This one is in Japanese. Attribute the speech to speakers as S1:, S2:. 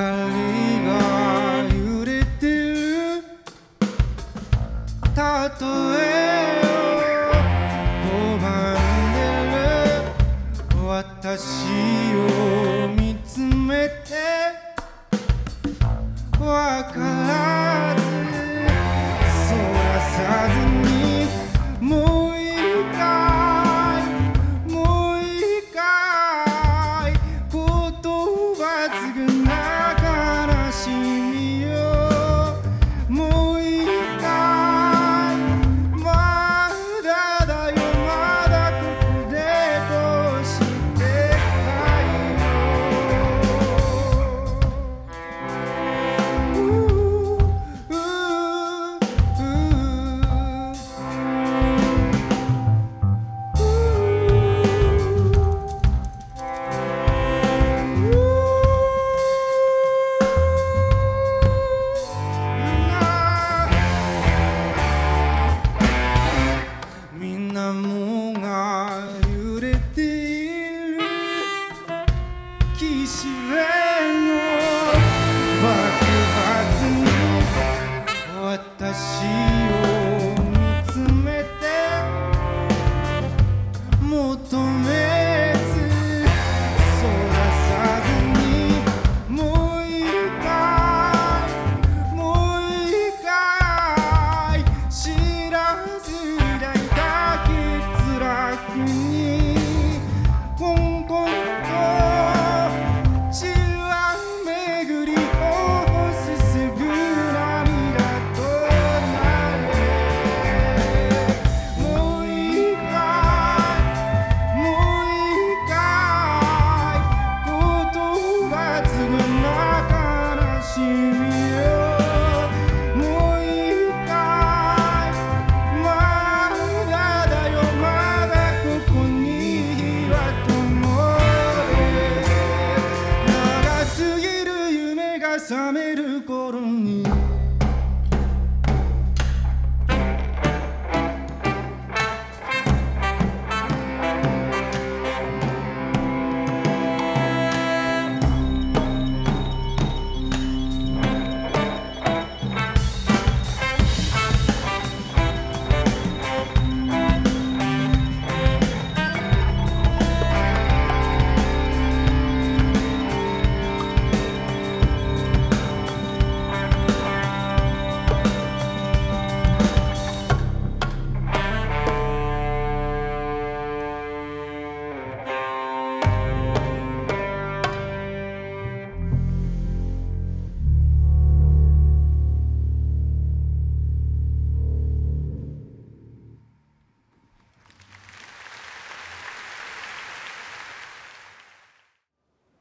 S1: が揺れてたとえ拒んでる。私を見つめて。わから求め